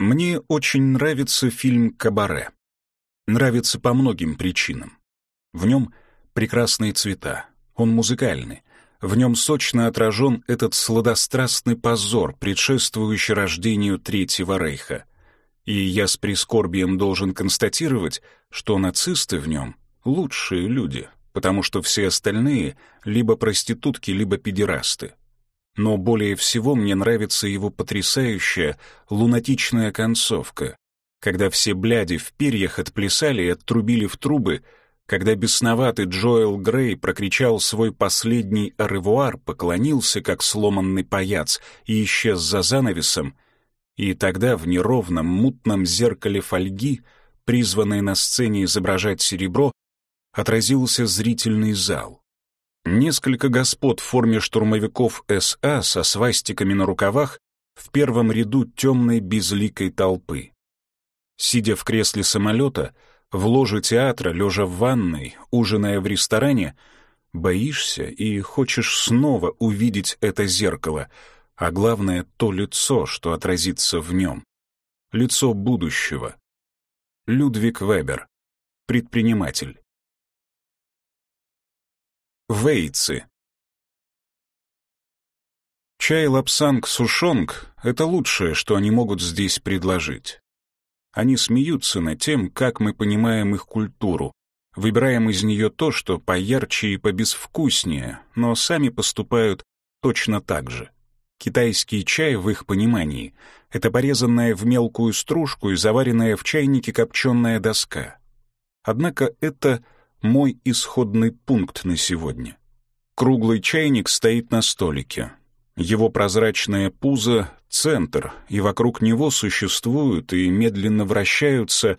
Мне очень нравится фильм «Кабаре». Нравится по многим причинам. В нем прекрасные цвета, он музыкальный, в нем сочно отражен этот сладострастный позор, предшествующий рождению Третьего Рейха. И я с прискорбием должен констатировать, что нацисты в нем — лучшие люди, потому что все остальные — либо проститутки, либо педерасты но более всего мне нравится его потрясающая лунатичная концовка, когда все бляди в перьях отплясали и оттрубили в трубы, когда бесноватый Джоэл Грей прокричал свой последний аревуар, поклонился, как сломанный паяц, и исчез за занавесом, и тогда в неровном, мутном зеркале фольги, призванной на сцене изображать серебро, отразился зрительный зал. Несколько господ в форме штурмовиков СА со свастиками на рукавах в первом ряду темной безликой толпы. Сидя в кресле самолета, в ложе театра, лежа в ванной, ужиная в ресторане, боишься и хочешь снова увидеть это зеркало, а главное — то лицо, что отразится в нем. Лицо будущего. Людвиг Вебер, предприниматель. Вейцы. Чай лапсанг сушонг — это лучшее, что они могут здесь предложить. Они смеются над тем, как мы понимаем их культуру, выбираем из нее то, что поярче и побезвкуснее, но сами поступают точно так же. Китайский чай в их понимании — это порезанная в мелкую стружку и заваренная в чайнике копченая доска. Однако это — мой исходный пункт на сегодня. Круглый чайник стоит на столике. Его прозрачное пузо — центр, и вокруг него существуют и медленно вращаются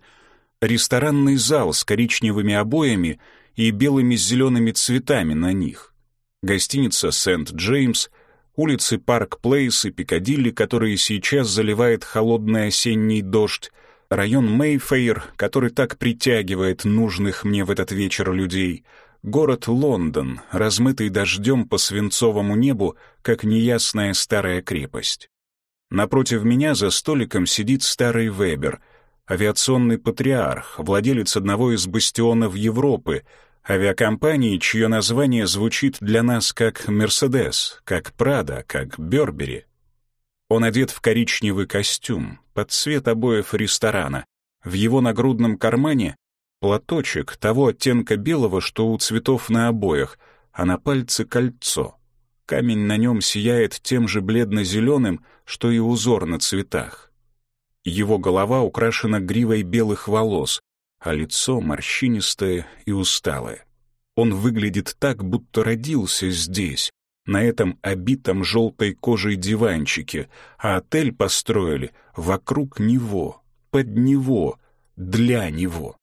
ресторанный зал с коричневыми обоями и белыми с зелеными цветами на них, гостиница «Сент-Джеймс», улицы Парк-Плейс и Пикадилли, которые сейчас заливает холодный осенний дождь, район Мейфейр, который так притягивает нужных мне в этот вечер людей, город Лондон, размытый дождем по свинцовому небу, как неясная старая крепость. Напротив меня за столиком сидит старый Вебер, авиационный патриарх, владелец одного из бастионов Европы, авиакомпании, чье название звучит для нас как «Мерседес», как «Прада», как «Бёрбери». Он одет в коричневый костюм, под цвет обоев ресторана. В его нагрудном кармане платочек того оттенка белого, что у цветов на обоях, а на пальце кольцо. Камень на нем сияет тем же бледно-зеленым, что и узор на цветах. Его голова украшена гривой белых волос, а лицо морщинистое и усталое. Он выглядит так, будто родился здесь, на этом обитом желтой кожей диванчике, а отель построили вокруг него, под него, для него.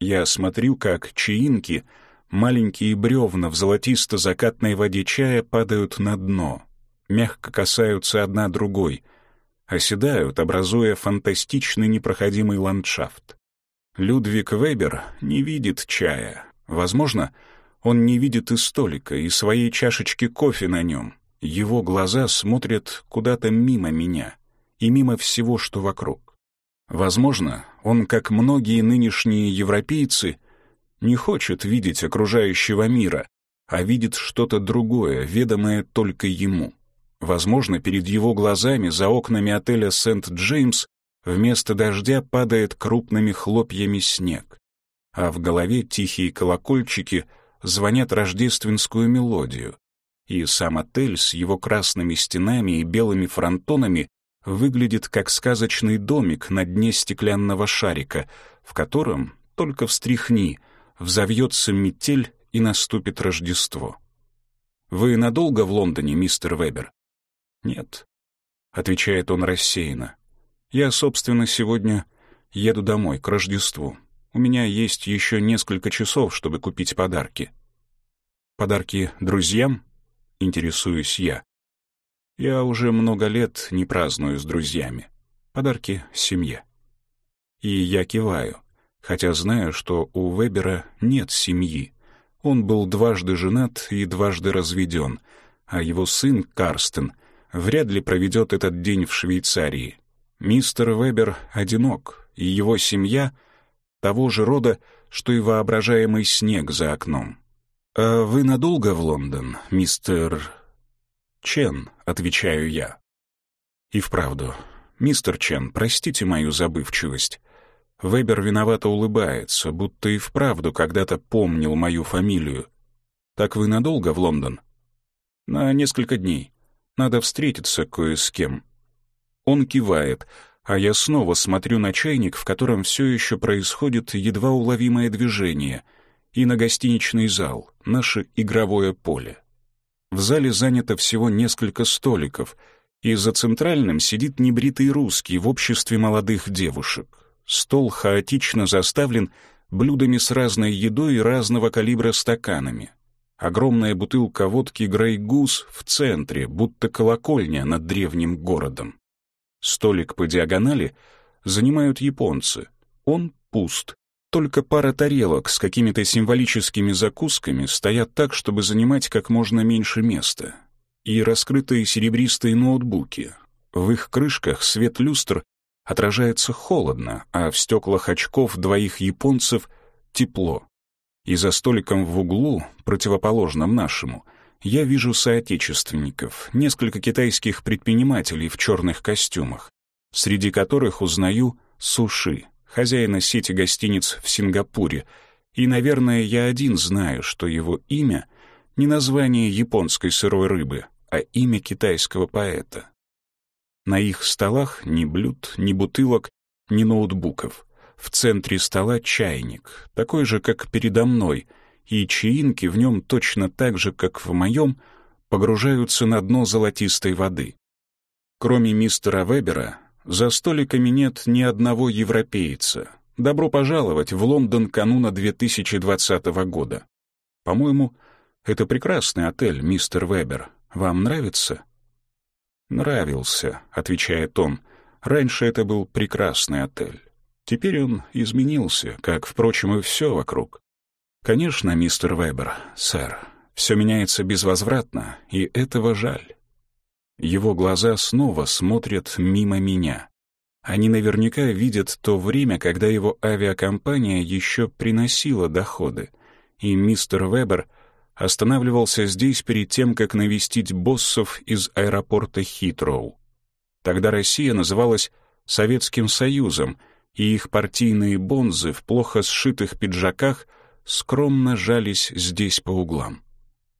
Я смотрю, как чаинки, маленькие бревна в золотисто-закатной воде чая падают на дно, мягко касаются одна другой, оседают, образуя фантастичный непроходимый ландшафт. Людвиг Вебер не видит чая. Возможно, он не видит и столика, и своей чашечки кофе на нем. Его глаза смотрят куда-то мимо меня и мимо всего, что вокруг. Возможно, он, как многие нынешние европейцы, не хочет видеть окружающего мира, а видит что-то другое, ведомое только ему. Возможно, перед его глазами за окнами отеля «Сент-Джеймс» вместо дождя падает крупными хлопьями снег, а в голове тихие колокольчики — звонят рождественскую мелодию, и сам отель с его красными стенами и белыми фронтонами выглядит как сказочный домик на дне стеклянного шарика, в котором, только встряхни, взовьется метель и наступит Рождество. «Вы надолго в Лондоне, мистер Вебер?» «Нет», — отвечает он рассеянно. «Я, собственно, сегодня еду домой, к Рождеству. У меня есть еще несколько часов, чтобы купить подарки. Подарки друзьям? Интересуюсь я. Я уже много лет не праздную с друзьями. Подарки семье. И я киваю, хотя знаю, что у Вебера нет семьи. Он был дважды женат и дважды разведен, а его сын Карстен вряд ли проведет этот день в Швейцарии. Мистер Вебер одинок, и его семья того же рода, что и воображаемый снег за окном. «А вы надолго в Лондон, мистер...» «Чен», — отвечаю я. И вправду, мистер Чен, простите мою забывчивость. Вебер виновато улыбается, будто и вправду когда-то помнил мою фамилию. Так вы надолго в Лондон? На несколько дней. Надо встретиться кое с кем. Он кивает, а я снова смотрю на чайник, в котором все еще происходит едва уловимое движение, и на гостиничный зал, наше игровое поле. В зале занято всего несколько столиков, и за центральным сидит небритый русский в обществе молодых девушек. Стол хаотично заставлен блюдами с разной едой и разного калибра стаканами. Огромная бутылка водки «Грей Гус» в центре, будто колокольня над древним городом. Столик по диагонали занимают японцы. Он пуст. Только пара тарелок с какими-то символическими закусками стоят так, чтобы занимать как можно меньше места. И раскрытые серебристые ноутбуки. В их крышках свет люстр отражается холодно, а в стеклах очков двоих японцев тепло. И за столиком в углу, противоположном нашему, я вижу соотечественников, несколько китайских предпринимателей в черных костюмах, среди которых узнаю Суши, хозяина сети гостиниц в Сингапуре, и, наверное, я один знаю, что его имя — не название японской сырой рыбы, а имя китайского поэта. На их столах ни блюд, ни бутылок, ни ноутбуков. В центре стола чайник, такой же, как передо мной — и чаинки в нем точно так же, как в моем, погружаются на дно золотистой воды. Кроме мистера Вебера, за столиками нет ни одного европейца. Добро пожаловать в Лондон кануна 2020 года. По-моему, это прекрасный отель, мистер Вебер. Вам нравится? Нравился, отвечает он. Раньше это был прекрасный отель. Теперь он изменился, как, впрочем, и все вокруг. «Конечно, мистер Вебер, сэр, все меняется безвозвратно, и этого жаль». Его глаза снова смотрят мимо меня. Они наверняка видят то время, когда его авиакомпания еще приносила доходы, и мистер Вебер останавливался здесь перед тем, как навестить боссов из аэропорта Хитроу. Тогда Россия называлась Советским Союзом, и их партийные бонзы в плохо сшитых пиджаках — скромно жались здесь по углам.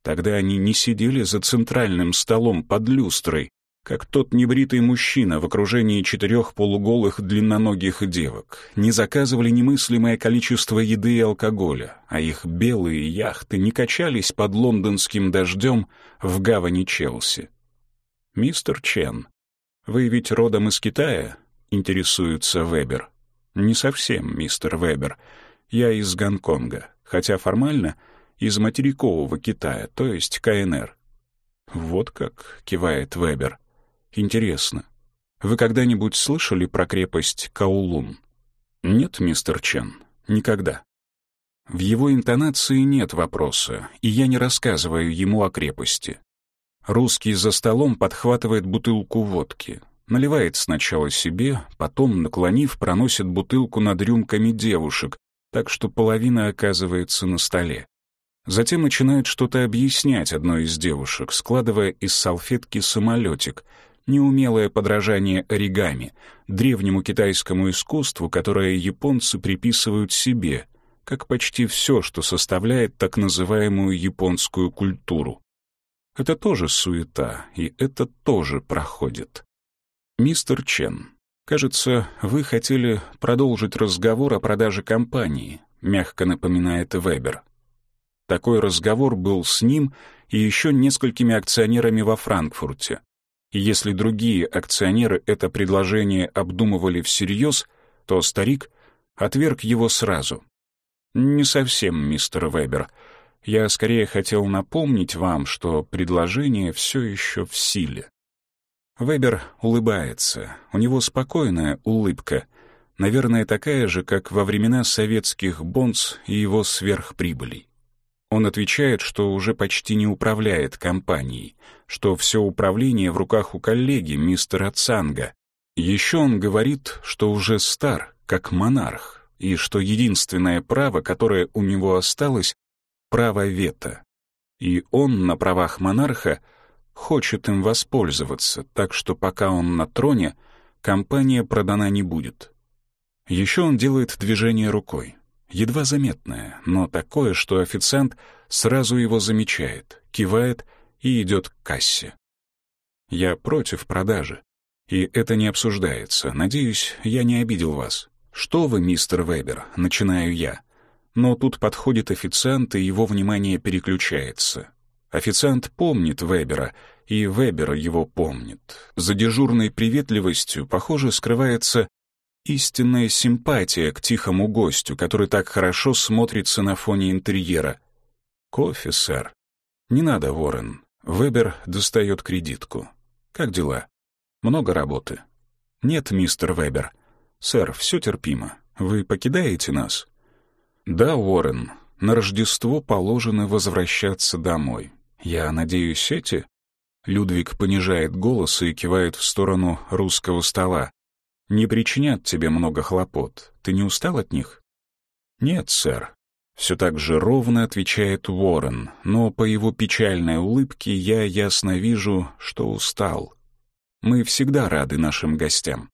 Тогда они не сидели за центральным столом под люстрой, как тот небритый мужчина в окружении четырех полуголых длинноногих девок, не заказывали немыслимое количество еды и алкоголя, а их белые яхты не качались под лондонским дождем в гавани Челси. «Мистер Чен, вы ведь родом из Китая?» — интересуется Вебер. «Не совсем, мистер Вебер. Я из Гонконга хотя формально из материкового Китая, то есть КНР. Вот как, кивает Вебер. Интересно. Вы когда-нибудь слышали про крепость Каулун? Нет, мистер Чен, никогда. В его интонации нет вопроса, и я не рассказываю ему о крепости. Русский за столом подхватывает бутылку водки, наливает сначала себе, потом, наклонив, проносит бутылку над рюмками девушек, так что половина оказывается на столе. Затем начинает что-то объяснять одной из девушек, складывая из салфетки самолетик, неумелое подражание оригами, древнему китайскому искусству, которое японцы приписывают себе, как почти все, что составляет так называемую японскую культуру. Это тоже суета, и это тоже проходит. Мистер Чен, «Кажется, вы хотели продолжить разговор о продаже компании», — мягко напоминает Вебер. Такой разговор был с ним и еще несколькими акционерами во Франкфурте. И если другие акционеры это предложение обдумывали всерьез, то старик отверг его сразу. «Не совсем, мистер Вебер. Я скорее хотел напомнить вам, что предложение все еще в силе». Вебер улыбается. У него спокойная улыбка. Наверное, такая же, как во времена советских бонс и его сверхприбылей. Он отвечает, что уже почти не управляет компанией, что все управление в руках у коллеги, мистера Цанга, Еще он говорит, что уже стар, как монарх, и что единственное право, которое у него осталось — право вето. И он на правах монарха хочет им воспользоваться, так что пока он на троне, компания продана не будет. Еще он делает движение рукой. Едва заметное, но такое, что официант сразу его замечает, кивает и идет к кассе. Я против продажи. И это не обсуждается. Надеюсь, я не обидел вас. Что вы, мистер Вебер, начинаю я. Но тут подходит официант, и его внимание переключается. Официант помнит Вебера, и Вебер его помнит. За дежурной приветливостью, похоже, скрывается истинная симпатия к тихому гостю, который так хорошо смотрится на фоне интерьера. «Кофе, сэр». «Не надо, Ворон. Вебер достает кредитку. Как дела? Много работы?» «Нет, мистер Вебер. Сэр, все терпимо. Вы покидаете нас?» «Да, Уоррен, на Рождество положено возвращаться домой. Я надеюсь, эти...» Людвиг понижает голос и кивает в сторону русского стола. «Не причинят тебе много хлопот. Ты не устал от них?» «Нет, сэр». Все так же ровно отвечает Уоррен, но по его печальной улыбке я ясно вижу, что устал. Мы всегда рады нашим гостям.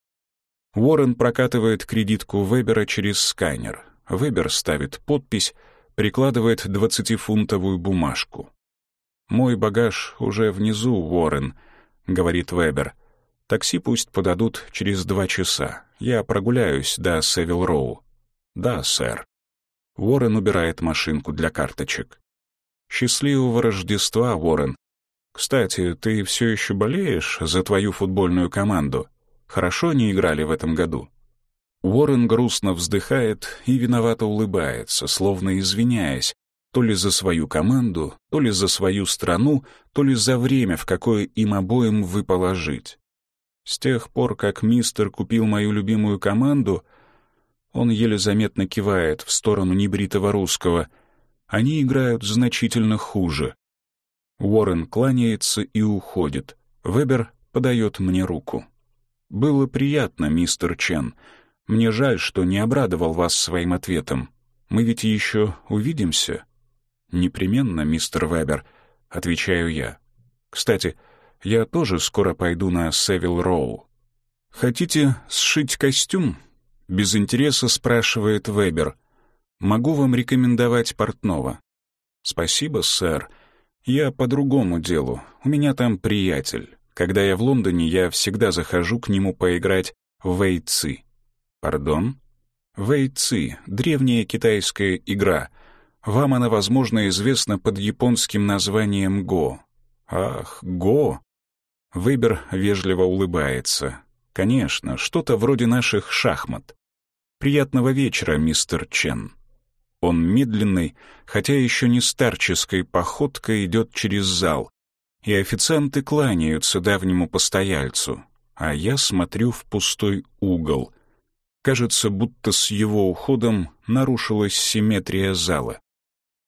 Уоррен прокатывает кредитку Вебера через сканер. Вебер ставит подпись, прикладывает двадцатифунтовую бумажку. «Мой багаж уже внизу, Уоррен», — говорит Вебер. «Такси пусть подадут через два часа. Я прогуляюсь до Севил-Роу». «Да, сэр». Уоррен убирает машинку для карточек. «Счастливого Рождества, Уоррен. Кстати, ты все еще болеешь за твою футбольную команду? Хорошо они играли в этом году?» Уоррен грустно вздыхает и виновато улыбается, словно извиняясь, то ли за свою команду, то ли за свою страну, то ли за время, в какое им обоим выпало жить. С тех пор, как мистер купил мою любимую команду, он еле заметно кивает в сторону небритого русского. Они играют значительно хуже. Уоррен кланяется и уходит. Вебер подает мне руку. «Было приятно, мистер Чен. Мне жаль, что не обрадовал вас своим ответом. Мы ведь еще увидимся?» «Непременно, мистер Вебер», — отвечаю я. «Кстати, я тоже скоро пойду на Севил Роу». «Хотите сшить костюм?» — без интереса спрашивает Вебер. «Могу вам рекомендовать портного». «Спасибо, сэр. Я по другому делу. У меня там приятель. Когда я в Лондоне, я всегда захожу к нему поиграть в вейцы. Пардон? Вейцы — древняя китайская игра. Вам она, возможно, известна под японским названием го. Ах, го! Выбер вежливо улыбается. Конечно, что-то вроде наших шахмат. Приятного вечера, мистер Чен. Он медленный, хотя еще не старческой походкой идет через зал, и официанты кланяются давнему постояльцу, а я смотрю в пустой угол. Кажется, будто с его уходом нарушилась симметрия зала.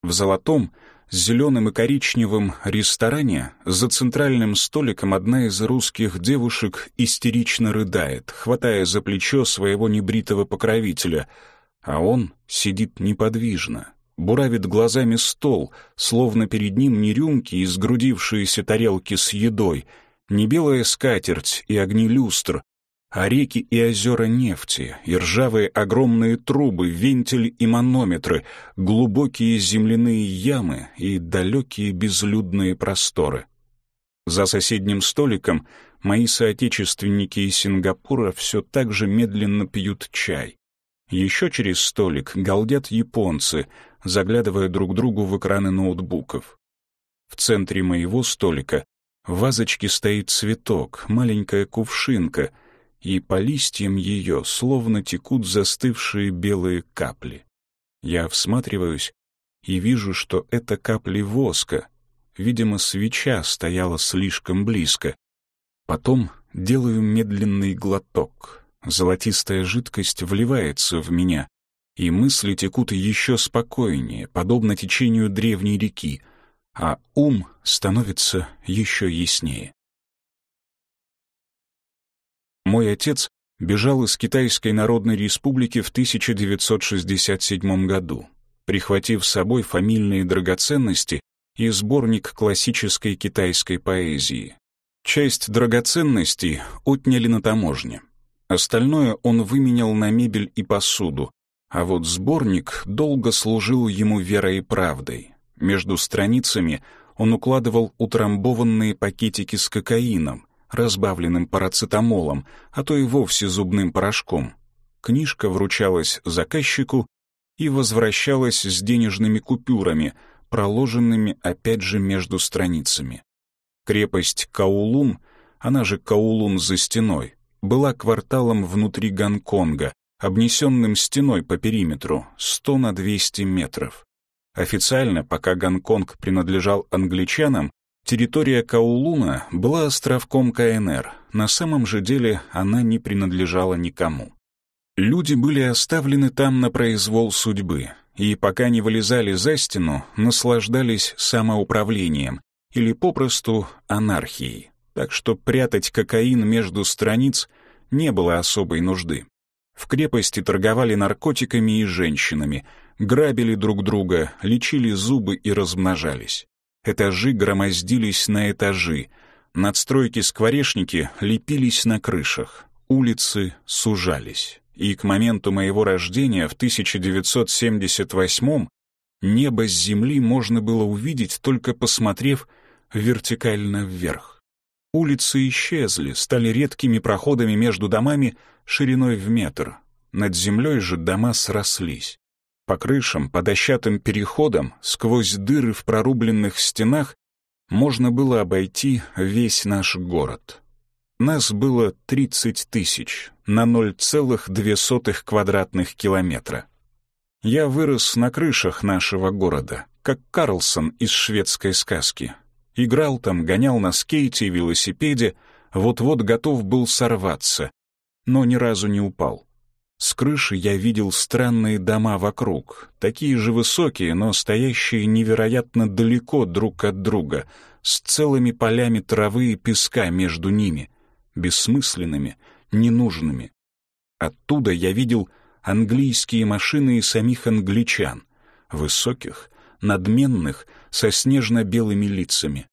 В золотом, зеленым и коричневым ресторане за центральным столиком одна из русских девушек истерично рыдает, хватая за плечо своего небритого покровителя — а он сидит неподвижно, буравит глазами стол, словно перед ним не рюмки и сгрудившиеся тарелки с едой, не белая скатерть и огни люстр, а реки и озера нефти, и ржавые огромные трубы, вентили и манометры, глубокие земляные ямы и далекие безлюдные просторы. За соседним столиком мои соотечественники из Сингапура все так же медленно пьют чай. Еще через столик галдят японцы, заглядывая друг другу в экраны ноутбуков. В центре моего столика в вазочке стоит цветок, маленькая кувшинка, и по листьям ее словно текут застывшие белые капли. Я всматриваюсь и вижу, что это капли воска. Видимо, свеча стояла слишком близко. Потом делаю медленный глоток — Золотистая жидкость вливается в меня, и мысли текут еще спокойнее, подобно течению древней реки, а ум становится еще яснее. Мой отец бежал из Китайской Народной Республики в 1967 году, прихватив с собой фамильные драгоценности и сборник классической китайской поэзии. Часть драгоценностей отняли на таможне. Остальное он выменял на мебель и посуду, а вот сборник долго служил ему верой и правдой. Между страницами он укладывал утрамбованные пакетики с кокаином, разбавленным парацетамолом, а то и вовсе зубным порошком. Книжка вручалась заказчику и возвращалась с денежными купюрами, проложенными опять же между страницами. Крепость Каулун, она же Каулун за стеной, была кварталом внутри Гонконга, обнесенным стеной по периметру 100 на 200 метров. Официально, пока Гонконг принадлежал англичанам, территория Каулуна была островком КНР, на самом же деле она не принадлежала никому. Люди были оставлены там на произвол судьбы, и пока не вылезали за стену, наслаждались самоуправлением или попросту анархией. Так что прятать кокаин между страниц не было особой нужды. В крепости торговали наркотиками и женщинами, грабили друг друга, лечили зубы и размножались. Этажи громоздились на этажи, надстройки-скворечники лепились на крышах, улицы сужались. И к моменту моего рождения в 1978 небо с земли можно было увидеть, только посмотрев вертикально вверх. Улицы исчезли, стали редкими проходами между домами шириной в метр. Над землей же дома срослись. По крышам, по дощатым переходам, сквозь дыры в прорубленных стенах можно было обойти весь наш город. Нас было 30 тысяч на 0,2 квадратных километра. Я вырос на крышах нашего города, как Карлсон из шведской сказки. Играл там, гонял на скейте и велосипеде, вот-вот готов был сорваться, но ни разу не упал. С крыши я видел странные дома вокруг, такие же высокие, но стоящие невероятно далеко друг от друга, с целыми полями травы и песка между ними, бессмысленными, ненужными. Оттуда я видел английские машины и самих англичан, высоких, надменных, со снежно-белыми лицами.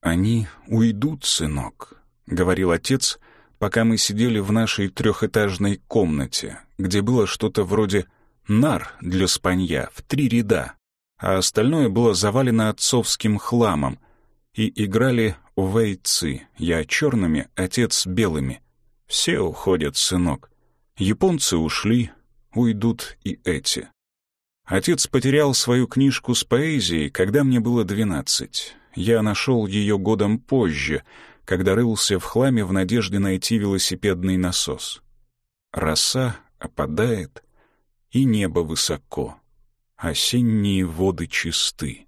«Они уйдут, сынок», — говорил отец, пока мы сидели в нашей трехэтажной комнате, где было что-то вроде нар для спанья в три ряда, а остальное было завалено отцовским хламом, и играли вейцы, я черными, отец белыми. Все уходят, сынок. Японцы ушли, уйдут и эти. Отец потерял свою книжку с поэзией, когда мне было двенадцать. Я нашел ее годом позже, когда рылся в хламе в надежде найти велосипедный насос. Роса опадает, и небо высоко. Осенние воды чисты.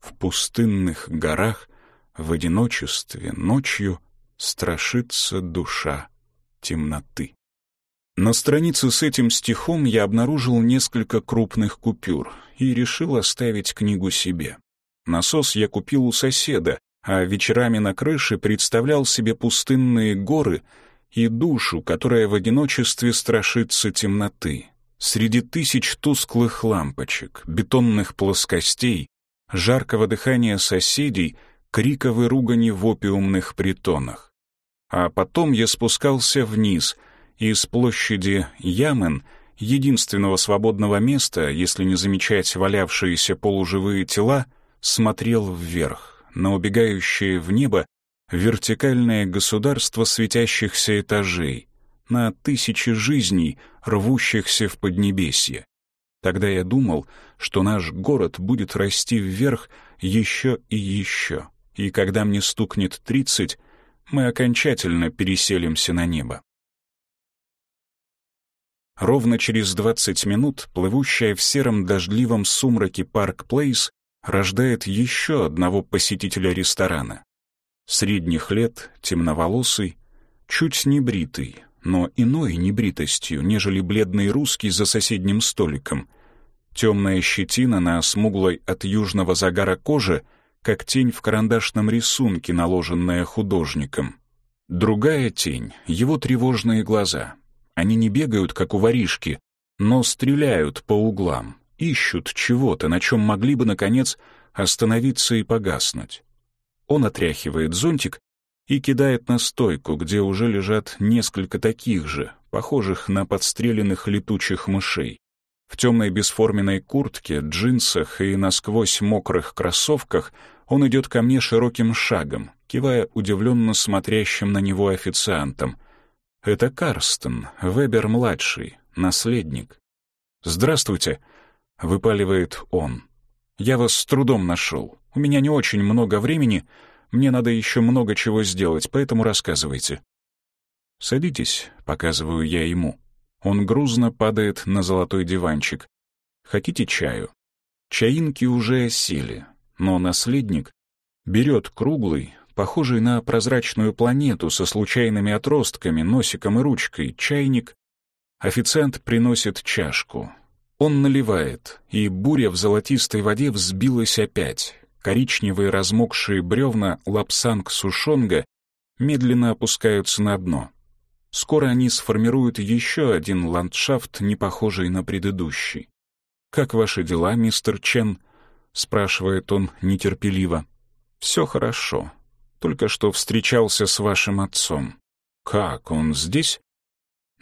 В пустынных горах, в одиночестве, ночью страшится душа темноты. На странице с этим стихом я обнаружил несколько крупных купюр и решил оставить книгу себе. Насос я купил у соседа, а вечерами на крыше представлял себе пустынные горы и душу, которая в одиночестве страшится темноты. Среди тысяч тусклых лампочек, бетонных плоскостей, жаркого дыхания соседей, криков и ругани в опиумных притонах. А потом я спускался вниз — и с площади Ямен, единственного свободного места, если не замечать валявшиеся полуживые тела, смотрел вверх, на убегающее в небо вертикальное государство светящихся этажей, на тысячи жизней, рвущихся в Поднебесье. Тогда я думал, что наш город будет расти вверх еще и еще, и когда мне стукнет тридцать, мы окончательно переселимся на небо. Ровно через 20 минут плывущая в сером дождливом сумраке Парк Плейс рождает еще одного посетителя ресторана. Средних лет, темноволосый, чуть небритый, но иной небритостью, нежели бледный русский за соседним столиком. Темная щетина на смуглой от южного загара кожи, как тень в карандашном рисунке, наложенная художником. Другая тень — его тревожные глаза. Они не бегают, как у воришки, но стреляют по углам, ищут чего-то, на чем могли бы, наконец, остановиться и погаснуть. Он отряхивает зонтик и кидает на стойку, где уже лежат несколько таких же, похожих на подстреленных летучих мышей. В темной бесформенной куртке, джинсах и насквозь мокрых кроссовках он идет ко мне широким шагом, кивая удивленно смотрящим на него официантом. Это Карстен, Вебер-младший, наследник. «Здравствуйте», — выпаливает он. «Я вас с трудом нашел. У меня не очень много времени, мне надо еще много чего сделать, поэтому рассказывайте». «Садитесь», — показываю я ему. Он грузно падает на золотой диванчик. «Хотите чаю?» Чаинки уже осели, но наследник берет круглый, похожий на прозрачную планету со случайными отростками, носиком и ручкой, чайник. Официант приносит чашку. Он наливает, и буря в золотистой воде взбилась опять. Коричневые размокшие бревна лапсанг-сушонга медленно опускаются на дно. Скоро они сформируют еще один ландшафт, не похожий на предыдущий. «Как ваши дела, мистер Чен?» — спрашивает он нетерпеливо. «Все хорошо. Только что встречался с вашим отцом. Как, он здесь?»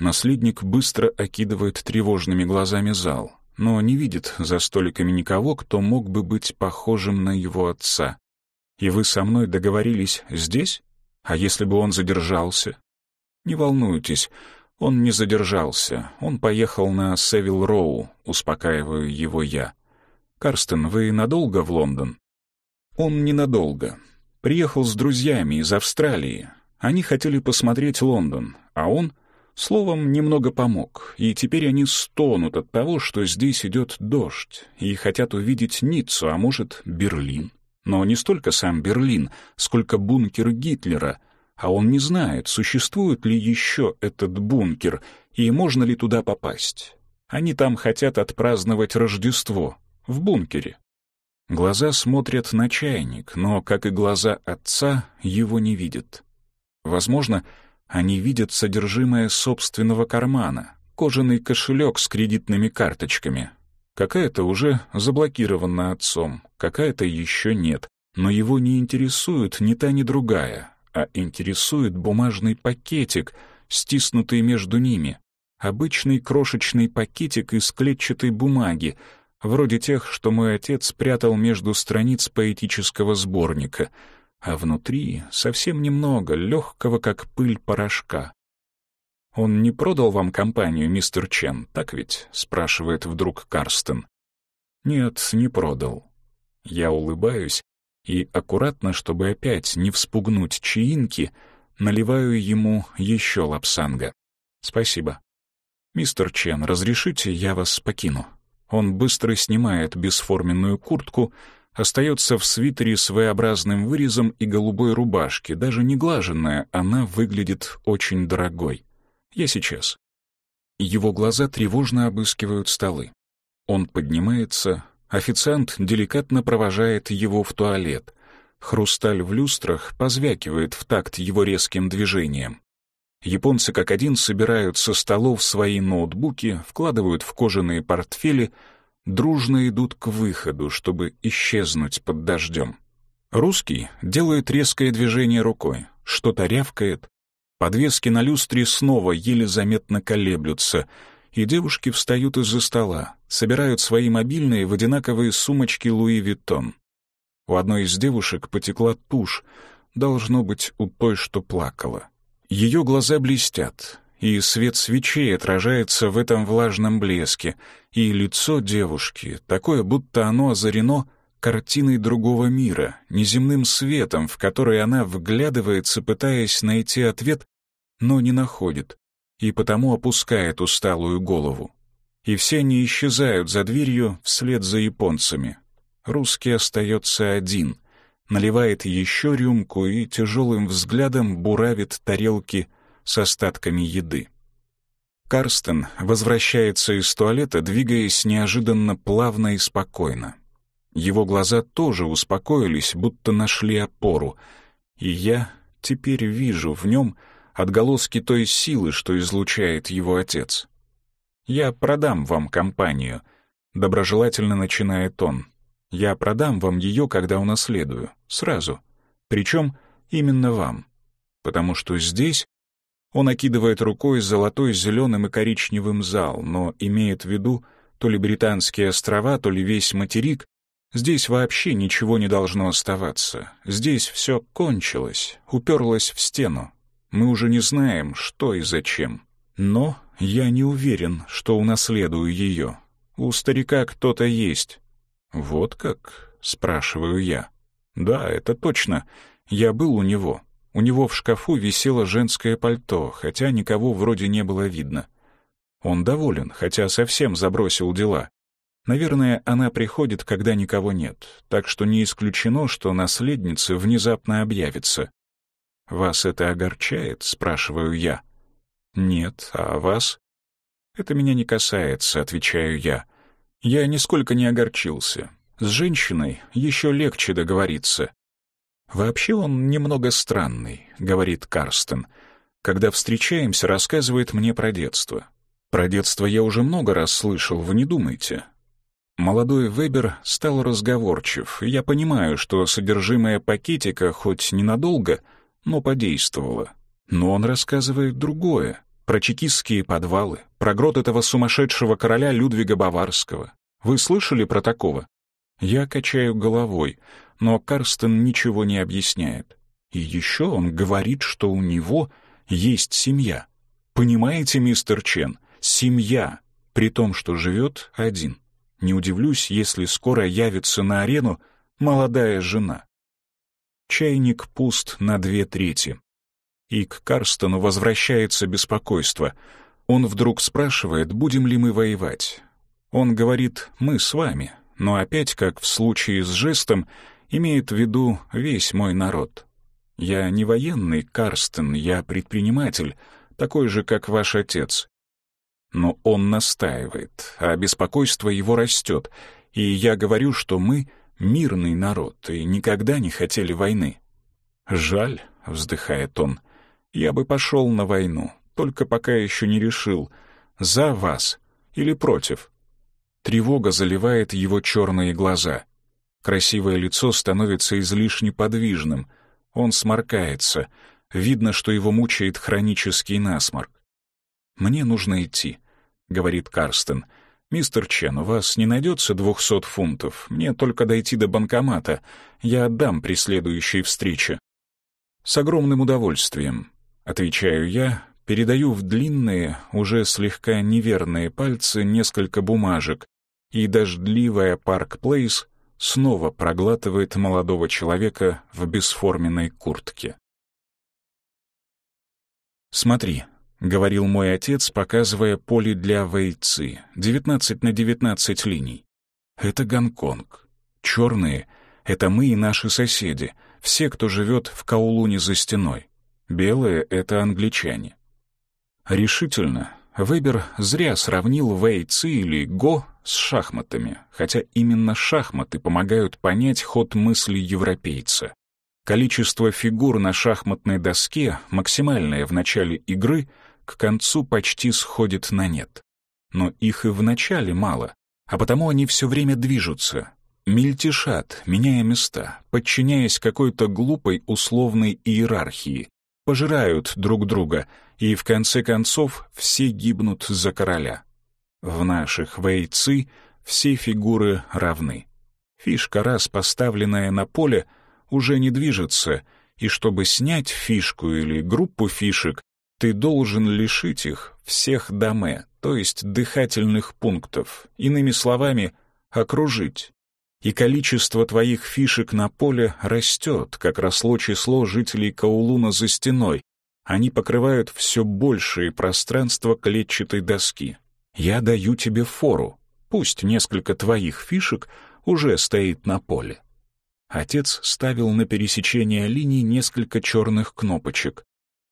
Наследник быстро окидывает тревожными глазами зал, но не видит за столиками никого, кто мог бы быть похожим на его отца. «И вы со мной договорились здесь? А если бы он задержался? «Не волнуйтесь, он не задержался. Он поехал на Севил Роу, успокаиваю его я. Карстен, вы надолго в Лондон?» «Он ненадолго. Приехал с друзьями из Австралии. Они хотели посмотреть Лондон, а он, словом, немного помог. И теперь они стонут от того, что здесь идет дождь, и хотят увидеть Ниццу, а может, Берлин. Но не столько сам Берлин, сколько бункер Гитлера — а он не знает, существует ли еще этот бункер и можно ли туда попасть. Они там хотят отпраздновать Рождество, в бункере. Глаза смотрят на чайник, но, как и глаза отца, его не видят. Возможно, они видят содержимое собственного кармана, кожаный кошелек с кредитными карточками. Какая-то уже заблокирована отцом, какая-то еще нет, но его не интересует ни та, ни другая а интересует бумажный пакетик, стиснутый между ними. Обычный крошечный пакетик из клетчатой бумаги, вроде тех, что мой отец прятал между страниц поэтического сборника, а внутри совсем немного, легкого, как пыль порошка. «Он не продал вам компанию, мистер Чен, так ведь?» — спрашивает вдруг Карстен. «Нет, не продал». Я улыбаюсь, и аккуратно, чтобы опять не вспугнуть чаинки, наливаю ему еще лапсанга. «Спасибо». «Мистер Чен, разрешите, я вас покину?» Он быстро снимает бесформенную куртку, остается в свитере с V-образным вырезом и голубой рубашке, даже не глаженная, она выглядит очень дорогой. Я сейчас. Его глаза тревожно обыскивают столы. Он поднимается, Официант деликатно провожает его в туалет. Хрусталь в люстрах позвякивает в такт его резким движением. Японцы как один собирают со столов свои ноутбуки, вкладывают в кожаные портфели, дружно идут к выходу, чтобы исчезнуть под дождем. Русский делает резкое движение рукой, что-то рявкает. Подвески на люстре снова еле заметно колеблются — и девушки встают из-за стола, собирают свои мобильные в одинаковые сумочки Луи Виттон. У одной из девушек потекла тушь, должно быть, у той, что плакала. Ее глаза блестят, и свет свечей отражается в этом влажном блеске, и лицо девушки, такое, будто оно озарено картиной другого мира, неземным светом, в который она вглядывается, пытаясь найти ответ, но не находит и потому опускает усталую голову. И все они исчезают за дверью вслед за японцами. Русский остается один, наливает еще рюмку и тяжелым взглядом буравит тарелки с остатками еды. Карстен возвращается из туалета, двигаясь неожиданно плавно и спокойно. Его глаза тоже успокоились, будто нашли опору, и я теперь вижу в нем отголоски той силы, что излучает его отец. «Я продам вам компанию», — доброжелательно начинает он. «Я продам вам ее, когда унаследую, сразу. Причем именно вам. Потому что здесь он окидывает рукой золотой, зеленым и коричневым зал, но имеет в виду то ли британские острова, то ли весь материк. Здесь вообще ничего не должно оставаться. Здесь все кончилось, уперлось в стену. Мы уже не знаем, что и зачем. Но я не уверен, что унаследую ее. У старика кто-то есть. «Вот как?» — спрашиваю я. «Да, это точно. Я был у него. У него в шкафу висело женское пальто, хотя никого вроде не было видно. Он доволен, хотя совсем забросил дела. Наверное, она приходит, когда никого нет, так что не исключено, что наследница внезапно объявится. «Вас это огорчает?» — спрашиваю я. «Нет, а вас?» «Это меня не касается», — отвечаю я. «Я нисколько не огорчился. С женщиной еще легче договориться. «Вообще он немного странный», — говорит Карстен. «Когда встречаемся, рассказывает мне про детство. Про детство я уже много раз слышал, вы не думайте». Молодой Вебер стал разговорчив, и я понимаю, что содержимое пакетика хоть ненадолго, но подействовало. Но он рассказывает другое, про чекистские подвалы, про грот этого сумасшедшего короля Людвига Баварского. Вы слышали про такого? Я качаю головой, но Карстен ничего не объясняет. И еще он говорит, что у него есть семья. Понимаете, мистер Чен, семья, при том, что живет один. Не удивлюсь, если скоро явится на арену молодая жена. Чайник пуст на две трети. И к Карстену возвращается беспокойство. Он вдруг спрашивает, будем ли мы воевать. Он говорит «мы с вами», но опять, как в случае с жестом, имеет в виду весь мой народ. Я не военный, Карстен, я предприниматель, такой же, как ваш отец. Но он настаивает, а беспокойство его растет, и я говорю, что мы — мирный народ и никогда не хотели войны. «Жаль», — вздыхает он, — «я бы пошел на войну, только пока еще не решил, за вас или против». Тревога заливает его черные глаза. Красивое лицо становится излишне подвижным. Он сморкается. Видно, что его мучает хронический насморк. «Мне нужно идти», — говорит Карстен. «Мистер Чен, у вас не найдется двухсот фунтов? Мне только дойти до банкомата. Я отдам при следующей встрече». «С огромным удовольствием», — отвечаю я, передаю в длинные, уже слегка неверные пальцы несколько бумажек, и дождливая Парк-Плейс снова проглатывает молодого человека в бесформенной куртке. «Смотри», — говорил мой отец, показывая поле для вэйци, 19 на 19 линий. «Это Гонконг. Черные — это мы и наши соседи, все, кто живет в Каулуне за стеной. Белые — это англичане». Решительно, Вебер зря сравнил Вэй Ци или Го с шахматами, хотя именно шахматы помогают понять ход мысли европейца. Количество фигур на шахматной доске, максимальное в начале игры, к концу почти сходит на нет. Но их и в начале мало, а потому они все время движутся, мельтешат, меняя места, подчиняясь какой-то глупой условной иерархии, пожирают друг друга, и в конце концов все гибнут за короля. В наших вейцы все фигуры равны. Фишка, раз поставленная на поле, уже не движется, и чтобы снять фишку или группу фишек, ты должен лишить их всех даме, то есть дыхательных пунктов, иными словами, окружить и количество твоих фишек на поле растет, как росло число жителей Каулуна за стеной. Они покрывают все большее пространство клетчатой доски. Я даю тебе фору. Пусть несколько твоих фишек уже стоит на поле. Отец ставил на пересечение линий несколько черных кнопочек.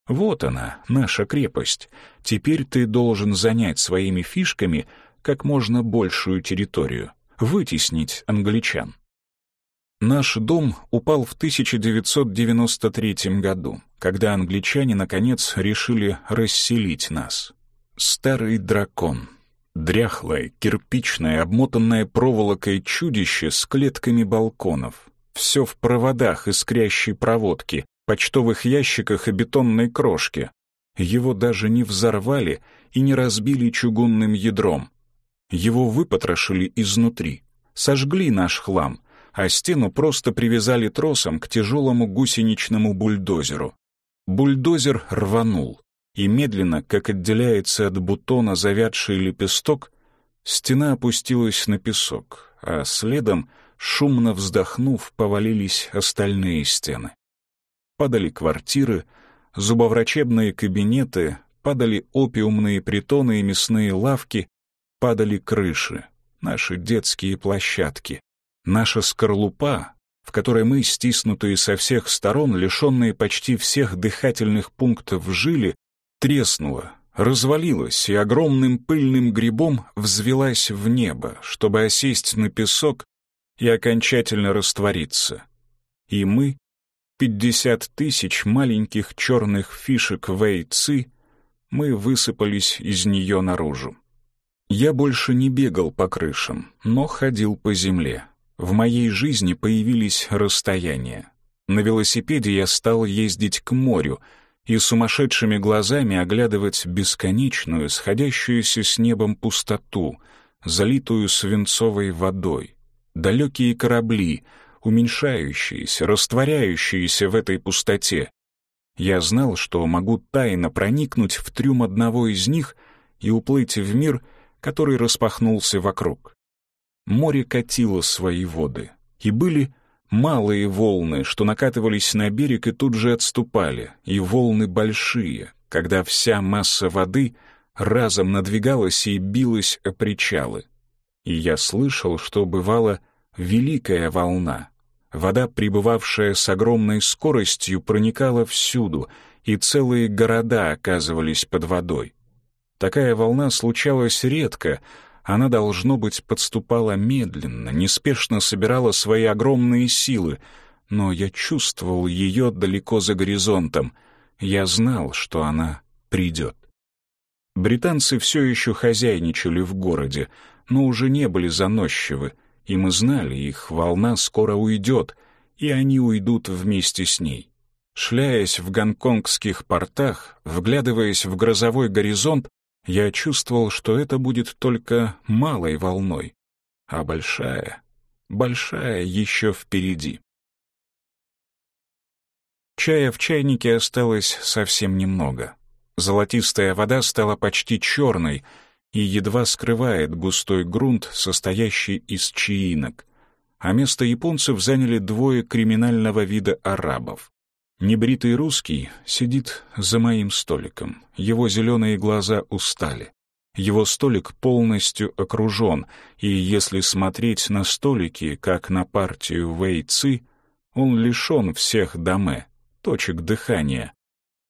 Вот она, наша крепость. Теперь ты должен занять своими фишками как можно большую территорию вытеснить англичан. Наш дом упал в 1993 году, когда англичане, наконец, решили расселить нас. Старый дракон. Дряхлое, кирпичное, обмотанное проволокой чудище с клетками балконов. Все в проводах искрящей проводки, почтовых ящиках и бетонной крошке. Его даже не взорвали и не разбили чугунным ядром. Его выпотрошили изнутри, сожгли наш хлам — а стену просто привязали тросом к тяжелому гусеничному бульдозеру. Бульдозер рванул, и медленно, как отделяется от бутона завядший лепесток, стена опустилась на песок, а следом, шумно вздохнув, повалились остальные стены. Падали квартиры, зубоврачебные кабинеты, падали опиумные притоны и мясные лавки, падали крыши, наши детские площадки, Наша скорлупа, в которой мы, стиснутые со всех сторон, лишенные почти всех дыхательных пунктов, жили, треснула, развалилась и огромным пыльным грибом взвелась в небо, чтобы осесть на песок и окончательно раствориться. И мы, пятьдесят тысяч маленьких черных фишек Вэй-Ци, мы высыпались из нее наружу. Я больше не бегал по крышам, но ходил по земле, в моей жизни появились расстояния. На велосипеде я стал ездить к морю и сумасшедшими глазами оглядывать бесконечную, сходящуюся с небом пустоту, залитую свинцовой водой. Далекие корабли, уменьшающиеся, растворяющиеся в этой пустоте. Я знал, что могу тайно проникнуть в трюм одного из них и уплыть в мир, который распахнулся вокруг. Море катило свои воды, и были малые волны, что накатывались на берег и тут же отступали, и волны большие, когда вся масса воды разом надвигалась и билась о причалы. И я слышал, что бывала великая волна. Вода, прибывавшая с огромной скоростью, проникала всюду, и целые города оказывались под водой. Такая волна случалась редко, она, должно быть, подступала медленно, неспешно собирала свои огромные силы, но я чувствовал ее далеко за горизонтом. Я знал, что она придет. Британцы все еще хозяйничали в городе, но уже не были заносчивы, и мы знали, их волна скоро уйдет, и они уйдут вместе с ней. Шляясь в гонконгских портах, вглядываясь в грозовой горизонт, я чувствовал, что это будет только малой волной, а большая, большая еще впереди. Чая в чайнике осталось совсем немного. Золотистая вода стала почти черной и едва скрывает густой грунт, состоящий из чаинок, а место японцев заняли двое криминального вида арабов. Небритый русский сидит за моим столиком. Его зеленые глаза устали. Его столик полностью окружен, и если смотреть на столики, как на партию вейцы, он лишен всех доме, точек дыхания.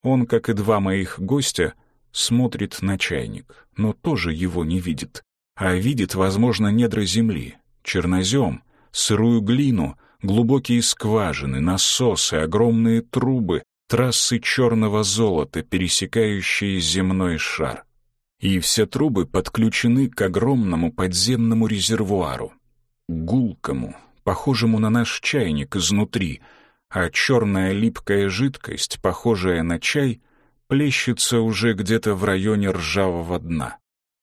Он, как и два моих гостя, смотрит на чайник, но тоже его не видит, а видит, возможно, недра земли, чернозем, сырую глину — глубокие скважины, насосы, огромные трубы, трассы черного золота, пересекающие земной шар. И все трубы подключены к огромному подземному резервуару, гулкому, похожему на наш чайник изнутри, а черная липкая жидкость, похожая на чай, плещется уже где-то в районе ржавого дна.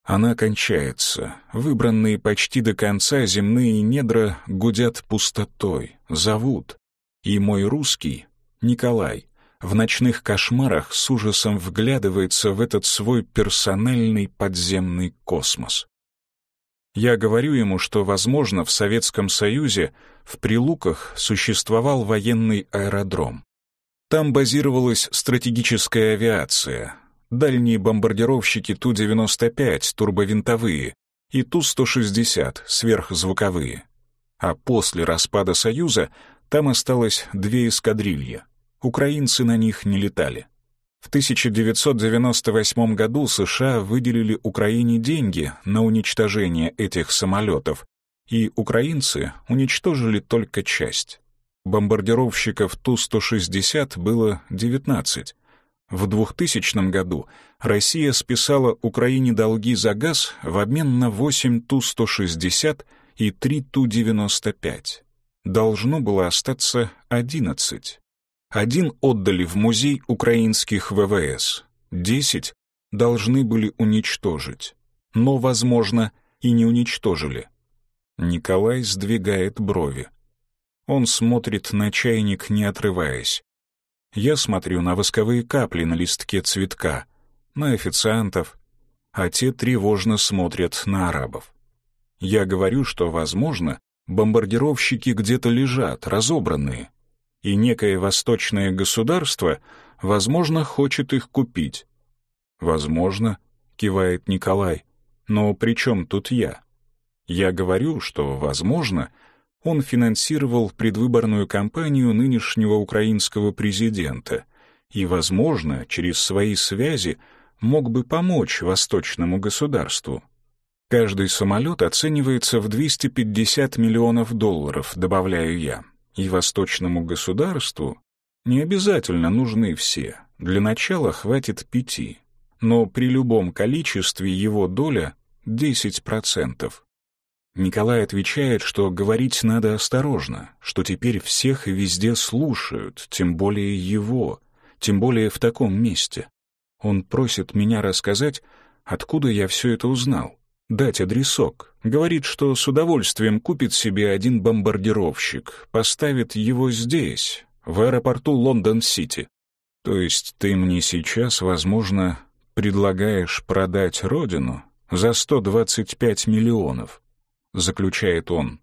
Она кончается. Выбранные почти до конца земные недра гудят пустотой, зовут. И мой русский, Николай, в ночных кошмарах с ужасом вглядывается в этот свой персональный подземный космос. Я говорю ему, что, возможно, в Советском Союзе в Прилуках существовал военный аэродром. Там базировалась стратегическая авиация, дальние бомбардировщики Ту-95 турбовинтовые и Ту-160 сверхзвуковые. А после распада Союза там осталось две эскадрильи. Украинцы на них не летали. В 1998 году США выделили Украине деньги на уничтожение этих самолетов, и украинцы уничтожили только часть. Бомбардировщиков Ту-160 было 19. В 2000 году Россия списала Украине долги за газ в обмен на 8 Ту-160 и 3 Ту-95. Должно было остаться 11. Один отдали в музей украинских ВВС, 10 должны были уничтожить, но, возможно, и не уничтожили. Николай сдвигает брови. Он смотрит на чайник, не отрываясь. Я смотрю на восковые капли на листке цветка, на официантов, а те тревожно смотрят на арабов. Я говорю, что, возможно, бомбардировщики где-то лежат, разобранные, и некое восточное государство, возможно, хочет их купить. «Возможно», — кивает Николай, — «но при чем тут я?» Я говорю, что, возможно, он финансировал предвыборную кампанию нынешнего украинского президента и, возможно, через свои связи мог бы помочь восточному государству. Каждый самолет оценивается в 250 миллионов долларов, добавляю я, и восточному государству не обязательно нужны все, для начала хватит пяти, но при любом количестве его доля — 10%. Николай отвечает, что говорить надо осторожно, что теперь всех и везде слушают, тем более его, тем более в таком месте. Он просит меня рассказать, откуда я все это узнал, дать адресок. Говорит, что с удовольствием купит себе один бомбардировщик, поставит его здесь, в аэропорту Лондон-Сити. То есть ты мне сейчас, возможно, предлагаешь продать родину за 125 миллионов? — заключает он.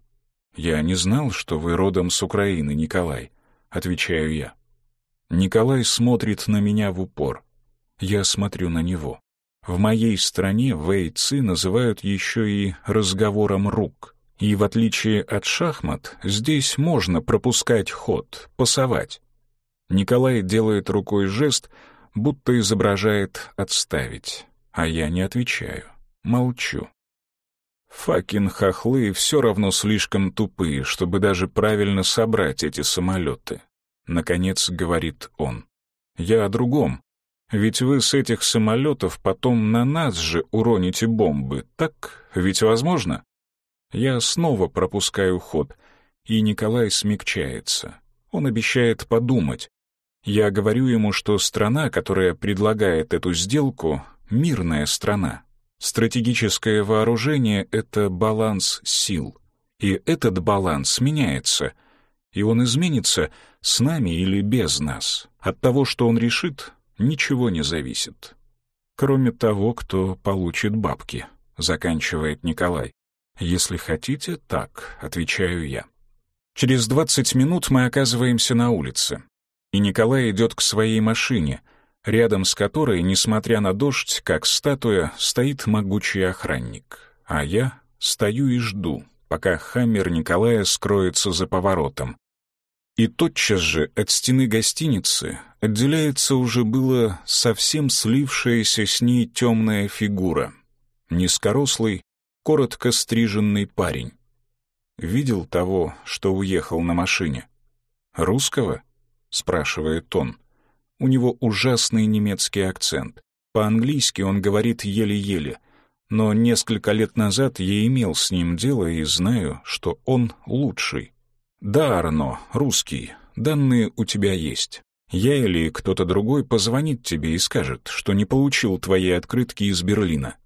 «Я не знал, что вы родом с Украины, Николай», — отвечаю я. Николай смотрит на меня в упор. Я смотрю на него. В моей стране вейцы называют еще и разговором рук. И в отличие от шахмат, здесь можно пропускать ход, пасовать. Николай делает рукой жест, будто изображает «отставить», а я не отвечаю, молчу. Факин хохлы все равно слишком тупые, чтобы даже правильно собрать эти самолеты. Наконец говорит он. Я о другом. Ведь вы с этих самолетов потом на нас же уроните бомбы, так? Ведь возможно? Я снова пропускаю ход, и Николай смягчается. Он обещает подумать. Я говорю ему, что страна, которая предлагает эту сделку, мирная страна. Стратегическое вооружение — это баланс сил. И этот баланс меняется, и он изменится с нами или без нас. От того, что он решит, ничего не зависит. Кроме того, кто получит бабки, заканчивает Николай. Если хотите, так, отвечаю я. Через двадцать минут мы оказываемся на улице, и Николай идет к своей машине — рядом с которой, несмотря на дождь, как статуя, стоит могучий охранник. А я стою и жду, пока хаммер Николая скроется за поворотом. И тотчас же от стены гостиницы отделяется уже было совсем слившаяся с ней темная фигура. Низкорослый, коротко стриженный парень. Видел того, что уехал на машине? «Русского?» — спрашивает он. У него ужасный немецкий акцент. По-английски он говорит еле-еле, но несколько лет назад я имел с ним дело и знаю, что он лучший. Да, Арно, русский, данные у тебя есть. Я или кто-то другой позвонит тебе и скажет, что не получил твои открытки из Берлина.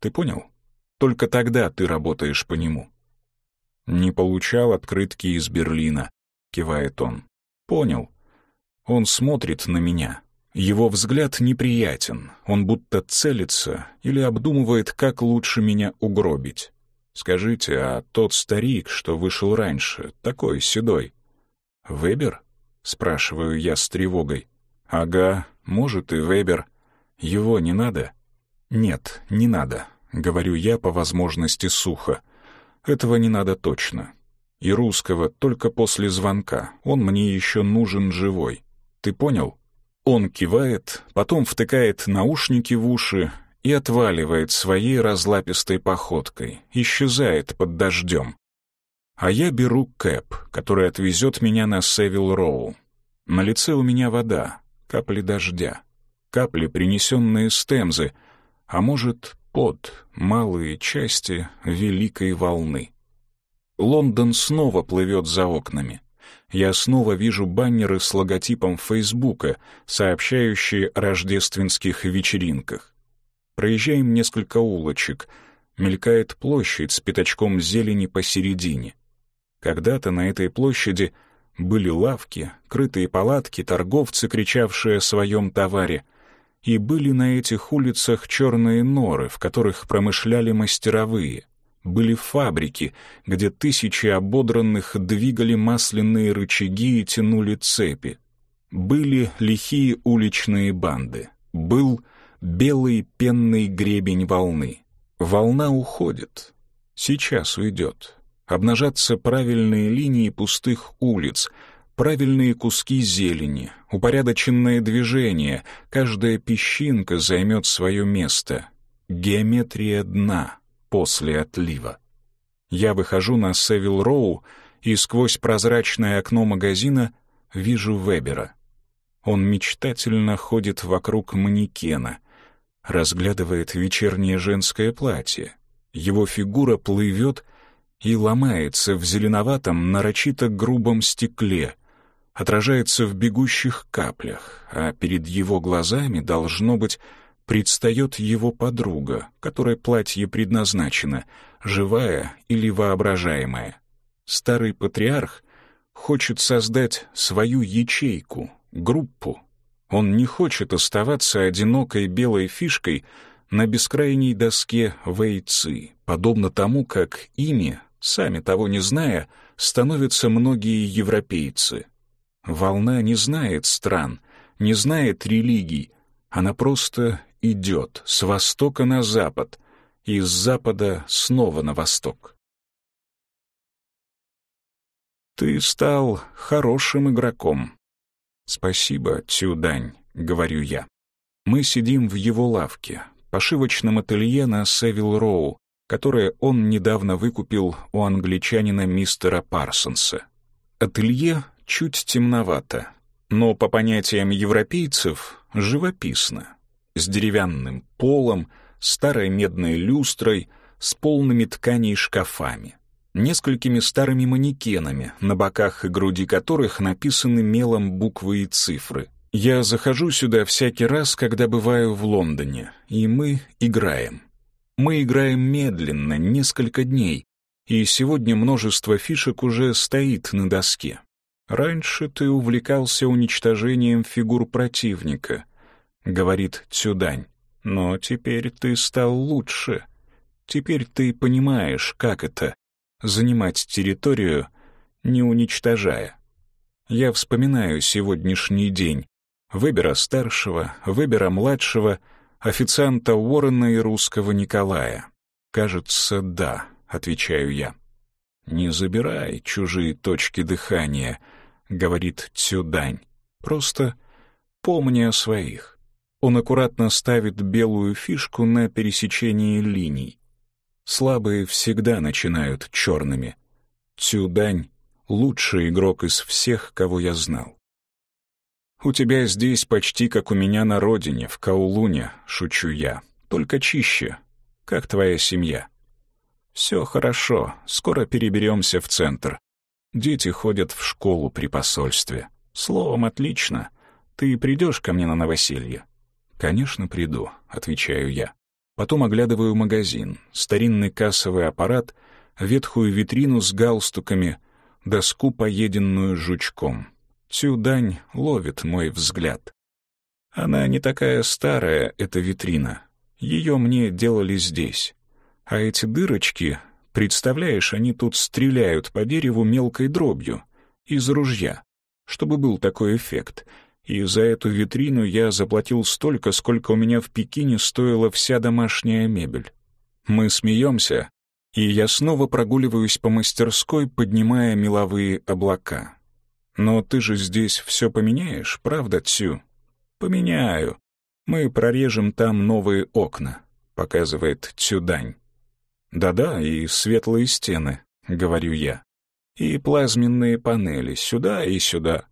Ты понял? Только тогда ты работаешь по нему. Не получал открытки из Берлина, кивает он. Понял. Он смотрит на меня. Его взгляд неприятен, он будто целится или обдумывает, как лучше меня угробить. Скажите, а тот старик, что вышел раньше, такой седой, Вебер? Спрашиваю я с тревогой. Ага, может и Вебер. Его не надо? Нет, не надо, говорю я по возможности сухо. Этого не надо точно. И русского только после звонка, он мне еще нужен живой. Ты понял? Он кивает, потом втыкает наушники в уши и отваливает своей разлапистой походкой, исчезает под дождем. А я беру кэп, который отвезет меня на Севил Роу. На лице у меня вода, капли дождя, капли, принесенные с Темзы, а может, под малые части великой волны. Лондон снова плывет за окнами. Я снова вижу баннеры с логотипом Фейсбука, сообщающие о рождественских вечеринках. Проезжаем несколько улочек. Мелькает площадь с пятачком зелени посередине. Когда-то на этой площади были лавки, крытые палатки, торговцы, кричавшие о своем товаре. И были на этих улицах черные норы, в которых промышляли мастеровые. Были фабрики, где тысячи ободранных двигали масляные рычаги и тянули цепи. Были лихие уличные банды. Был белый пенный гребень волны. Волна уходит. Сейчас уйдет обнажатся правильные линии пустых улиц, правильные куски зелени, упорядоченное движение, каждая песчинка займет свое место. Геометрия дна после отлива. Я выхожу на Севил Роу и сквозь прозрачное окно магазина вижу Вебера. Он мечтательно ходит вокруг манекена, разглядывает вечернее женское платье. Его фигура плывет и ломается в зеленоватом, нарочито грубом стекле, отражается в бегущих каплях, а перед его глазами, должно быть, предстает его подруга, которой платье предназначено, живая или воображаемая. Старый патриарх хочет создать свою ячейку, группу. Он не хочет оставаться одинокой белой фишкой на бескрайней доске вейцы, подобно тому, как ими сами того не зная, становятся многие европейцы. Волна не знает стран, не знает религий, она просто идет с востока на запад и с запада снова на восток. «Ты стал хорошим игроком». «Спасибо, Тюдань», — говорю я. Мы сидим в его лавке, пошивочном ателье на Севил-Роу, которое он недавно выкупил у англичанина мистера Парсонса. Ателье чуть темновато, но по понятиям европейцев живописно, с деревянным полом, старой медной люстрой, с полными тканей шкафами, несколькими старыми манекенами, на боках и груди которых написаны мелом буквы и цифры. Я захожу сюда всякий раз, когда бываю в Лондоне, и мы играем. Мы играем медленно, несколько дней, и сегодня множество фишек уже стоит на доске. Раньше ты увлекался уничтожением фигур противника, говорит Цюдань, но теперь ты стал лучше. Теперь ты понимаешь, как это — занимать территорию, не уничтожая. Я вспоминаю сегодняшний день. Выбера старшего, выбера младшего — официанта Уоррена и русского Николая. «Кажется, да», — отвечаю я. «Не забирай чужие точки дыхания», — говорит Цюдань. «Просто помни о своих». Он аккуратно ставит белую фишку на пересечении линий. Слабые всегда начинают черными. Цюдань — лучший игрок из всех, кого я знал. «У тебя здесь почти как у меня на родине, в Каулуне», — шучу я. «Только чище. Как твоя семья?» «Все хорошо. Скоро переберемся в центр. Дети ходят в школу при посольстве. Словом, отлично. Ты придешь ко мне на новоселье?» «Конечно, приду», — отвечаю я. Потом оглядываю магазин, старинный кассовый аппарат, ветхую витрину с галстуками, доску, поеденную жучком. Цюдань ловит мой взгляд. Она не такая старая, эта витрина. Ее мне делали здесь. А эти дырочки, представляешь, они тут стреляют по дереву мелкой дробью, из ружья, чтобы был такой эффект. И за эту витрину я заплатил столько, сколько у меня в Пекине стоила вся домашняя мебель. Мы смеемся, и я снова прогуливаюсь по мастерской, поднимая меловые облака. Но ты же здесь все поменяешь, правда, Цю? Поменяю. Мы прорежем там новые окна, показывает Цюдань. Да-да, и светлые стены, говорю я. И плазменные панели сюда и сюда.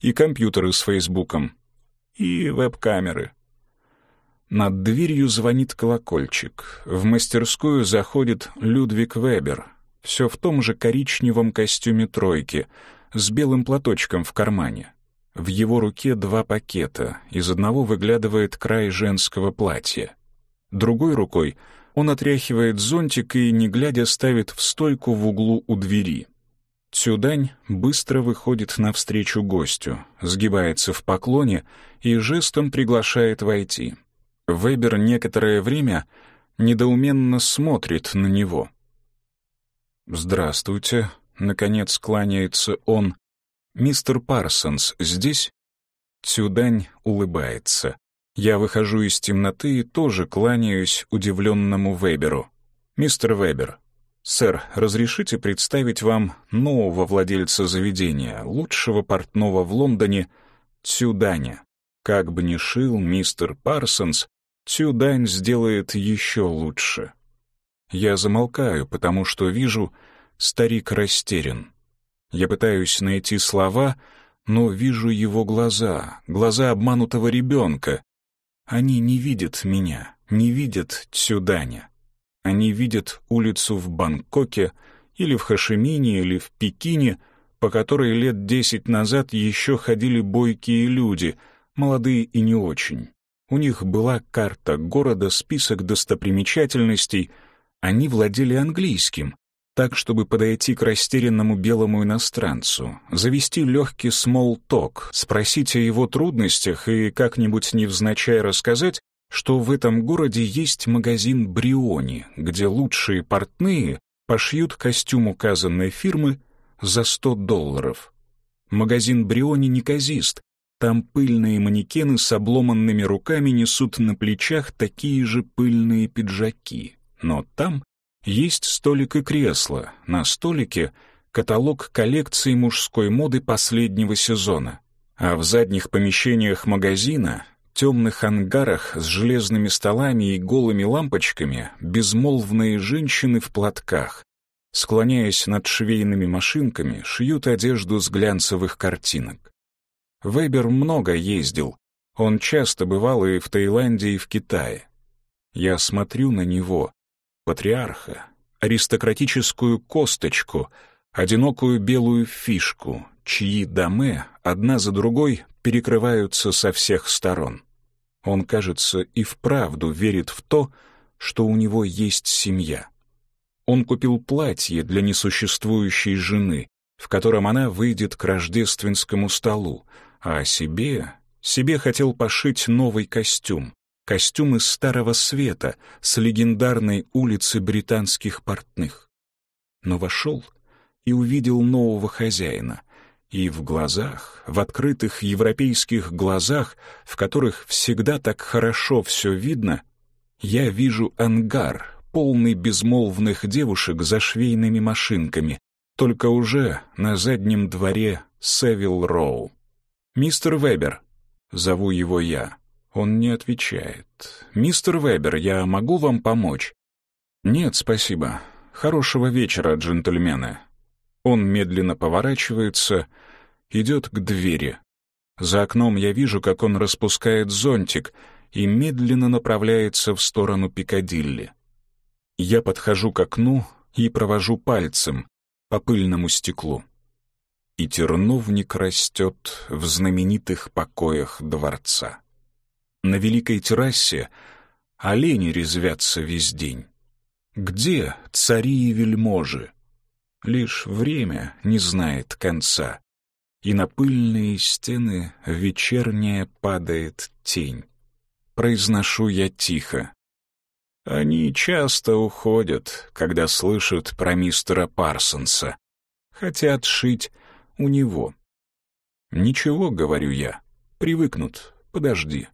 И компьютеры с Фейсбуком. И веб-камеры. Над дверью звонит колокольчик. В мастерскую заходит Людвиг Вебер. Все в том же коричневом костюме тройки, с белым платочком в кармане. В его руке два пакета, из одного выглядывает край женского платья. Другой рукой он отряхивает зонтик и, не глядя, ставит в стойку в углу у двери. Цюдань быстро выходит навстречу гостю, сгибается в поклоне и жестом приглашает войти. Вебер некоторое время недоуменно смотрит на него. «Здравствуйте», — наконец кланяется он. «Мистер Парсонс здесь?» Цюдань улыбается. Я выхожу из темноты и тоже кланяюсь удивленному Веберу. «Мистер Вебер, сэр, разрешите представить вам нового владельца заведения, лучшего портного в Лондоне, Цюданя. Как бы ни шил мистер Парсонс, Цюдань сделает еще лучше». Я замолкаю, потому что вижу, старик растерян. Я пытаюсь найти слова, но вижу его глаза, глаза обманутого ребенка. Они не видят меня, не видят Цюданя. Они видят улицу в Бангкоке или в Хашимине или в Пекине, по которой лет десять назад еще ходили бойкие люди, молодые и не очень. У них была карта города, список достопримечательностей. Они владели английским, так, чтобы подойти к растерянному белому иностранцу, завести легкий смол-ток, спросить о его трудностях и как-нибудь невзначай рассказать, что в этом городе есть магазин Бриони, где лучшие портные пошьют костюм указанной фирмы за 100 долларов. Магазин Бриони неказист, там пыльные манекены с обломанными руками несут на плечах такие же пыльные пиджаки. Но там есть столик и кресло. На столике каталог коллекции мужской моды последнего сезона. А в задних помещениях магазина, темных ангарах с железными столами и голыми лампочками, безмолвные женщины в платках, склоняясь над швейными машинками, шьют одежду с глянцевых картинок. Вебер много ездил. Он часто бывал и в Таиланде, и в Китае. Я смотрю на него, патриарха, аристократическую косточку, одинокую белую фишку, чьи домы одна за другой перекрываются со всех сторон. Он, кажется, и вправду верит в то, что у него есть семья. Он купил платье для несуществующей жены, в котором она выйдет к рождественскому столу, а себе, себе хотел пошить новый костюм, костюм из Старого Света с легендарной улицы британских портных. Но вошел и увидел нового хозяина, и в глазах, в открытых европейских глазах, в которых всегда так хорошо все видно, я вижу ангар, полный безмолвных девушек за швейными машинками, только уже на заднем дворе Севил Роу. «Мистер Вебер», — зову его я. Он не отвечает. «Мистер Вебер, я могу вам помочь?» «Нет, спасибо. Хорошего вечера, джентльмены». Он медленно поворачивается, идет к двери. За окном я вижу, как он распускает зонтик и медленно направляется в сторону Пикадилли. Я подхожу к окну и провожу пальцем по пыльному стеклу и терновник растет в знаменитых покоях дворца. На великой террасе олени резвятся весь день. Где цари и вельможи? Лишь время не знает конца, и на пыльные стены вечерняя падает тень. Произношу я тихо. Они часто уходят, когда слышат про мистера Парсонса. Хотят шить у него. «Ничего», — говорю я, — «привыкнут, подожди».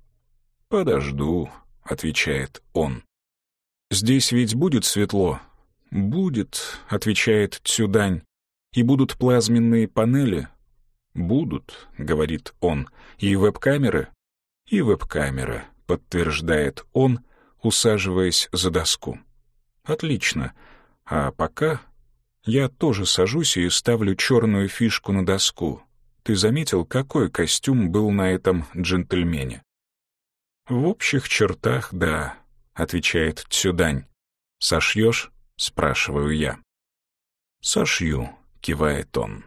«Подожду», — отвечает он. «Здесь ведь будет светло?» «Будет», — отвечает Цюдань. «И будут плазменные панели?» «Будут», — говорит он. «И веб-камеры?» «И веб-камера», — подтверждает он, усаживаясь за доску. «Отлично. А пока Я тоже сажусь и ставлю черную фишку на доску. Ты заметил, какой костюм был на этом джентльмене? В общих чертах, да, отвечает Цюдань. Сошьешь? Спрашиваю я. Сошью, кивает он.